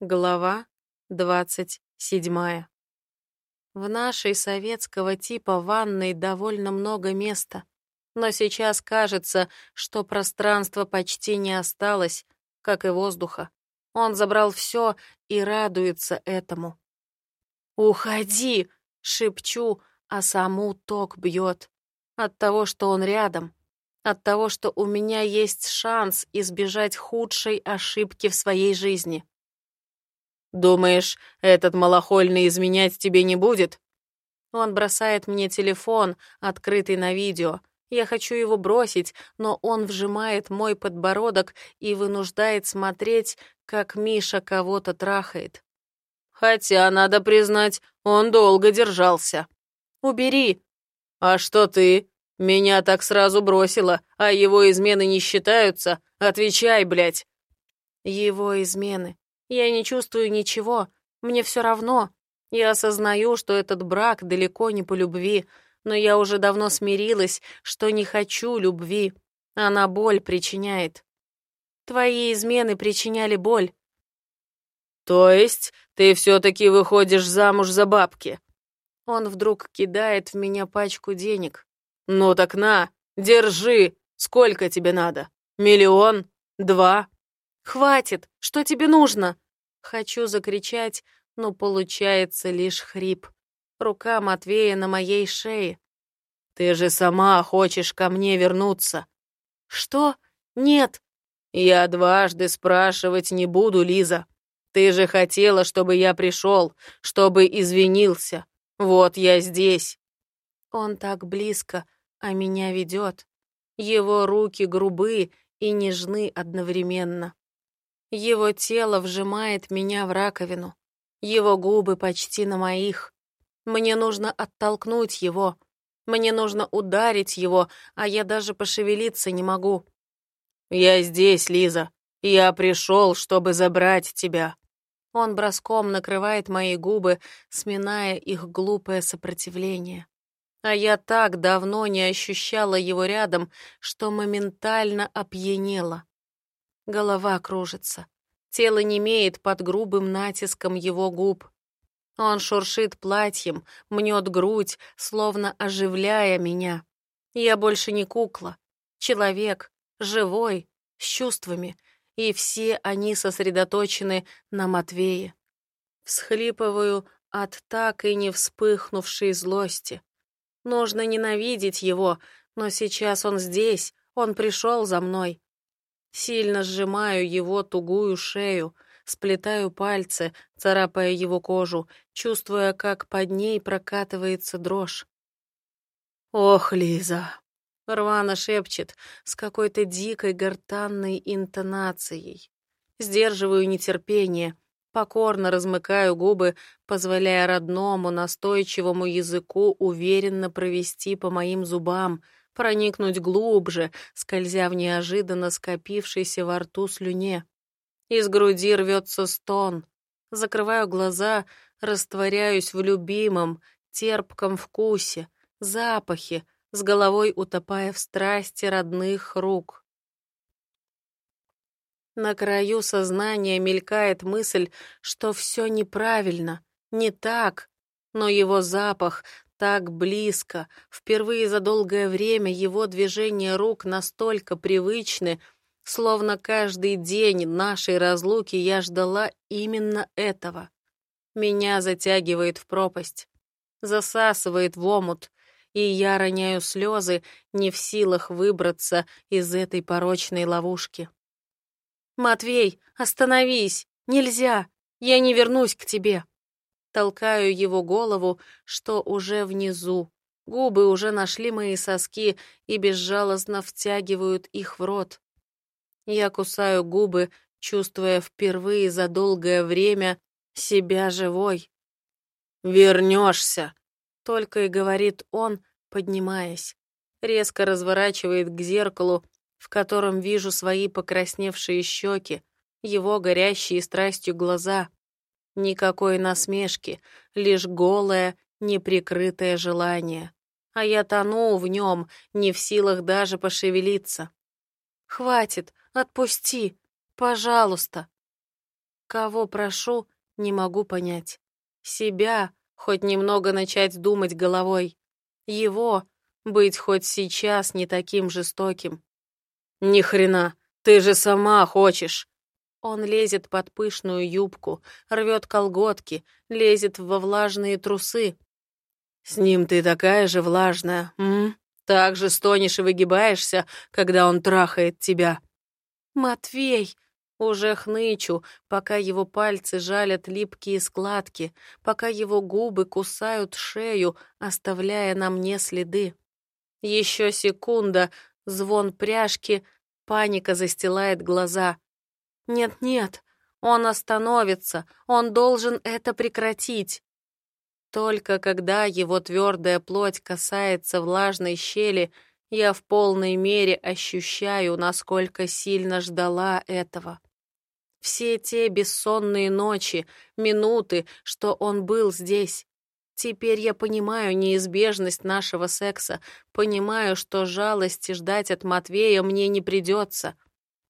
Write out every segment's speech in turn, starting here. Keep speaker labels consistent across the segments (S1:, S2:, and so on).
S1: Глава двадцать седьмая. В нашей советского типа ванной довольно много места, но сейчас кажется, что пространства почти не осталось, как и воздуха. Он забрал все и радуется этому. «Уходи!» — шепчу, а саму ток бьет. От того, что он рядом, от того, что у меня есть шанс избежать худшей ошибки в своей жизни. Думаешь, этот малохольный изменять тебе не будет? Он бросает мне телефон, открытый на видео. Я хочу его бросить, но он вжимает мой подбородок и вынуждает смотреть, как Миша кого-то трахает. Хотя, надо признать, он долго держался. Убери. А что ты? Меня так сразу бросила, а его измены не считаются? Отвечай, блядь. Его измены. Я не чувствую ничего, мне все равно. Я осознаю, что этот брак далеко не по любви, но я уже давно смирилась, что не хочу любви. Она боль причиняет. Твои измены причиняли боль. То есть ты все-таки выходишь замуж за бабки? Он вдруг кидает в меня пачку денег. Ну так на, держи. Сколько тебе надо? Миллион? Два? «Хватит! Что тебе нужно?» Хочу закричать, но получается лишь хрип. Рука Матвея на моей шее. «Ты же сама хочешь ко мне вернуться». «Что? Нет». «Я дважды спрашивать не буду, Лиза. Ты же хотела, чтобы я пришел, чтобы извинился. Вот я здесь». Он так близко, а меня ведет. Его руки грубы и нежны одновременно. Его тело вжимает меня в раковину. Его губы почти на моих. Мне нужно оттолкнуть его. Мне нужно ударить его, а я даже пошевелиться не могу. «Я здесь, Лиза. Я пришел, чтобы забрать тебя». Он броском накрывает мои губы, сминая их глупое сопротивление. А я так давно не ощущала его рядом, что моментально опьянела. Голова кружится. Тело немеет под грубым натиском его губ. Он шуршит платьем, мнет грудь, словно оживляя меня. Я больше не кукла. Человек, живой, с чувствами, и все они сосредоточены на Матвее. Всхлипываю от так и не вспыхнувшей злости. Нужно ненавидеть его, но сейчас он здесь, он пришел за мной. Сильно сжимаю его тугую шею, сплетаю пальцы, царапая его кожу, чувствуя, как под ней прокатывается дрожь. «Ох, Лиза!» — рвано шепчет с какой-то дикой гортанной интонацией. Сдерживаю нетерпение, покорно размыкаю губы, позволяя родному, настойчивому языку уверенно провести по моим зубам — проникнуть глубже, скользя в неожиданно скопившейся во рту слюне. Из груди рвется стон. Закрываю глаза, растворяюсь в любимом, терпком вкусе, запахе, с головой утопая в страсти родных рук. На краю сознания мелькает мысль, что все неправильно, не так, но его запах, так близко. Впервые за долгое время его движения рук настолько привычны, словно каждый день нашей разлуки я ждала именно этого. Меня затягивает в пропасть, засасывает в омут, и я роняю слезы, не в силах выбраться из этой порочной ловушки. «Матвей, остановись! Нельзя! Я не вернусь к тебе!» Толкаю его голову, что уже внизу. Губы уже нашли мои соски и безжалостно втягивают их в рот. Я кусаю губы, чувствуя впервые за долгое время себя живой. «Вернешься!» — только и говорит он, поднимаясь. Резко разворачивает к зеркалу, в котором вижу свои покрасневшие щеки, его горящие страстью глаза. Никакой насмешки, лишь голое, неприкрытое желание. А я тону в нем, не в силах даже пошевелиться. «Хватит, отпусти, пожалуйста!» Кого прошу, не могу понять. Себя хоть немного начать думать головой. Его быть хоть сейчас не таким жестоким. Ни хрена, ты же сама хочешь. Он лезет под пышную юбку, рвет колготки, лезет во влажные трусы. С ним ты такая же влажная, м? Так же стонешь и выгибаешься, когда он трахает тебя. Матвей, уже хнычу, пока его пальцы жалят липкие складки, пока его губы кусают шею, оставляя на мне следы. Еще секунда, звон пряжки, паника застилает глаза. Нет-нет, он остановится, он должен это прекратить. Только когда его твердая плоть касается влажной щели, я в полной мере ощущаю, насколько сильно ждала этого. Все те бессонные ночи, минуты, что он был здесь. Теперь я понимаю неизбежность нашего секса, понимаю, что жалости ждать от Матвея мне не придется.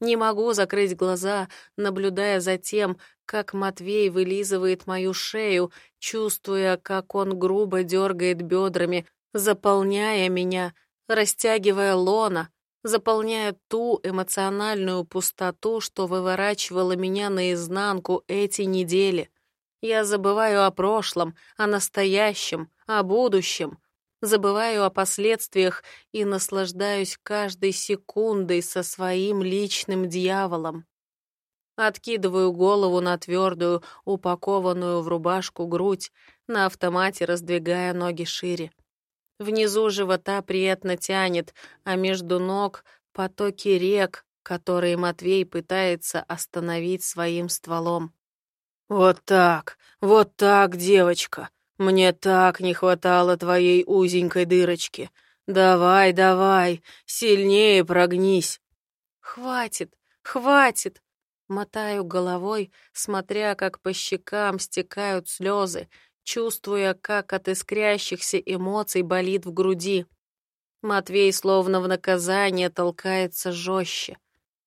S1: Не могу закрыть глаза, наблюдая за тем, как Матвей вылизывает мою шею, чувствуя, как он грубо дергает бедрами, заполняя меня, растягивая лона, заполняя ту эмоциональную пустоту, что выворачивала меня наизнанку эти недели. Я забываю о прошлом, о настоящем, о будущем, забываю о последствиях и наслаждаюсь каждой секундой со своим личным дьяволом. Откидываю голову на твердую, упакованную в рубашку грудь, на автомате раздвигая ноги шире. Внизу живота приятно тянет, а между ног потоки рек, которые Матвей пытается остановить своим стволом. «Вот так, вот так, девочка. Мне так не хватало твоей узенькой дырочки. Давай, давай, сильнее прогнись». «Хватит, хватит!» Мотаю головой, смотря, как по щекам стекают слезы, чувствуя, как от искрящихся эмоций болит в груди. Матвей словно в наказание толкается жестче.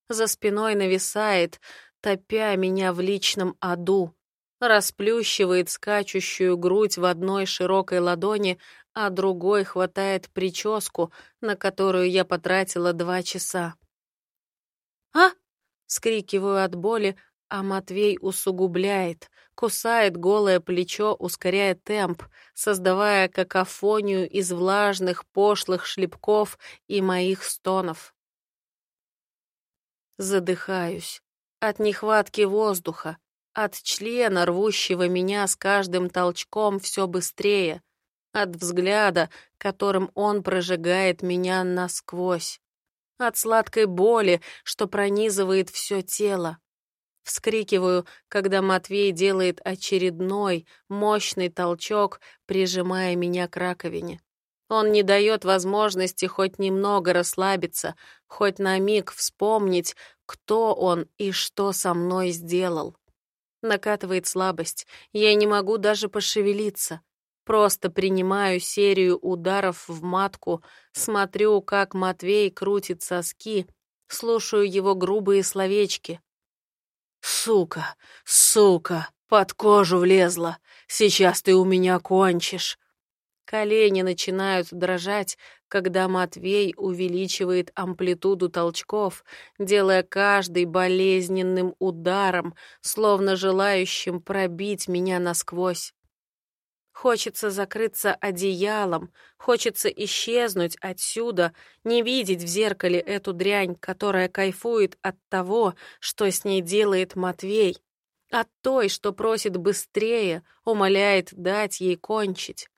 S1: За спиной нависает, топя меня в личном аду. Расплющивает скачущую грудь в одной широкой ладони, а другой хватает прическу, на которую я потратила два часа. «А!» — скрикиваю от боли, а Матвей усугубляет, кусает голое плечо, ускоряя темп, создавая какофонию из влажных, пошлых шлепков и моих стонов. Задыхаюсь от нехватки воздуха, от члена, рвущего меня с каждым толчком все быстрее, от взгляда, которым он прожигает меня насквозь, от сладкой боли, что пронизывает все тело, Вскрикиваю, когда Матвей делает очередной, мощный толчок, прижимая меня к раковине. Он не дает возможности хоть немного расслабиться, хоть на миг вспомнить, кто он и что со мной сделал. Накатывает слабость, я не могу даже пошевелиться. Просто принимаю серию ударов в матку, смотрю, как Матвей крутит соски, слушаю его грубые словечки. «Сука, сука, под кожу влезла. Сейчас ты у меня кончишь». Колени начинают дрожать, когда Матвей увеличивает амплитуду толчков, делая каждый болезненным ударом, словно желающим пробить меня насквозь. Хочется закрыться одеялом, хочется исчезнуть отсюда, не видеть в зеркале эту дрянь, которая кайфует от того, что с ней делает Матвей, от той, что просит быстрее, умоляет дать ей кончить.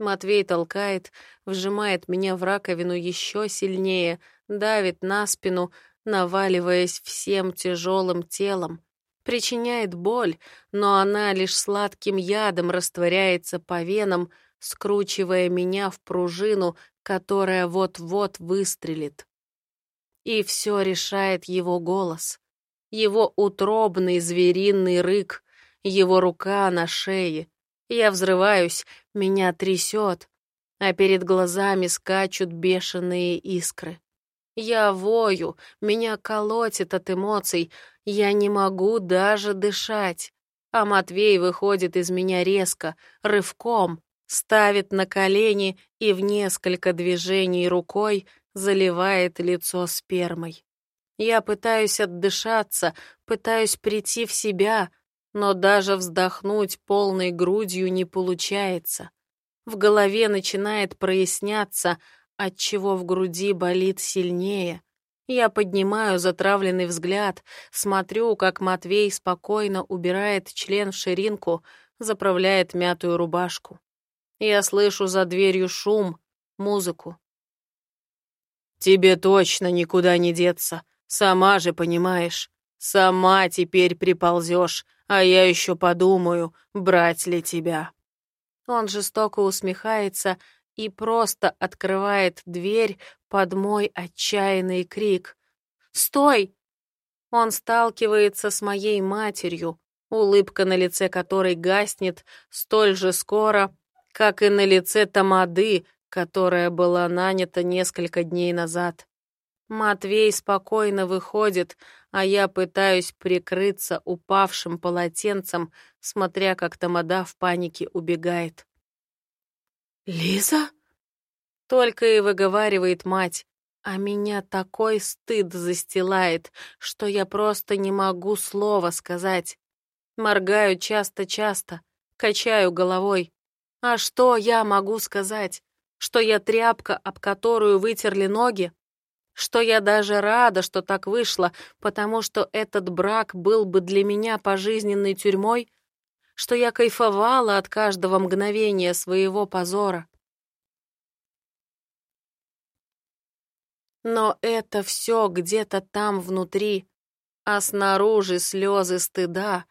S1: Матвей толкает, вжимает меня в раковину еще сильнее, давит на спину, наваливаясь всем тяжелым телом причиняет боль, но она лишь сладким ядом растворяется по венам, скручивая меня в пружину, которая вот-вот выстрелит. И все решает его голос, его утробный звериный рык, его рука на шее. Я взрываюсь, меня трясет, а перед глазами скачут бешеные искры. Я вою, меня колотит от эмоций, я не могу даже дышать. А Матвей выходит из меня резко, рывком, ставит на колени и в несколько движений рукой заливает лицо спермой. Я пытаюсь отдышаться, пытаюсь прийти в себя, но даже вздохнуть полной грудью не получается. В голове начинает проясняться, отчего в груди болит сильнее. Я поднимаю затравленный взгляд, смотрю, как Матвей спокойно убирает член в ширинку, заправляет мятую рубашку. Я слышу за дверью шум, музыку. «Тебе точно никуда не деться, сама же понимаешь. Сама теперь приползешь, а я еще подумаю, брать ли тебя». Он жестоко усмехается и просто открывает дверь под мой отчаянный крик. «Стой!» Он сталкивается с моей матерью, улыбка на лице которой гаснет столь же скоро, как и на лице Тамады, которая была нанята несколько дней назад. Матвей спокойно выходит, а я пытаюсь прикрыться упавшим полотенцем, смотря как Тамада в панике убегает. «Лиза?» Только и выговаривает мать, а меня такой стыд застилает, что я просто не могу слова сказать. Моргаю часто-часто, качаю головой. А что я могу сказать? Что я тряпка, об которую вытерли ноги? Что я даже рада, что так вышло, потому что этот брак был бы для меня пожизненной тюрьмой? Что я кайфовала от каждого мгновения своего позора? Но это все где-то там внутри, а снаружи слезы стыда,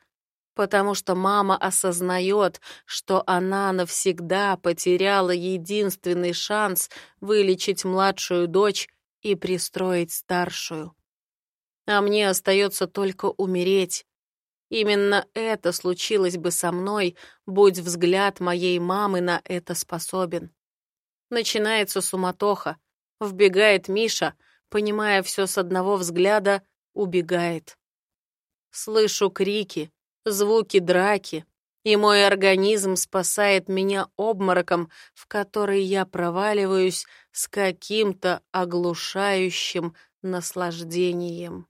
S1: потому что мама осознает, что она навсегда потеряла единственный шанс вылечить младшую дочь и пристроить старшую. А мне остается только умереть. Именно это случилось бы со мной, будь взгляд моей мамы на это способен. Начинается суматоха. Вбегает Миша, понимая все с одного взгляда, убегает. Слышу крики, звуки драки, и мой организм спасает меня обмороком, в который я проваливаюсь с каким-то оглушающим наслаждением.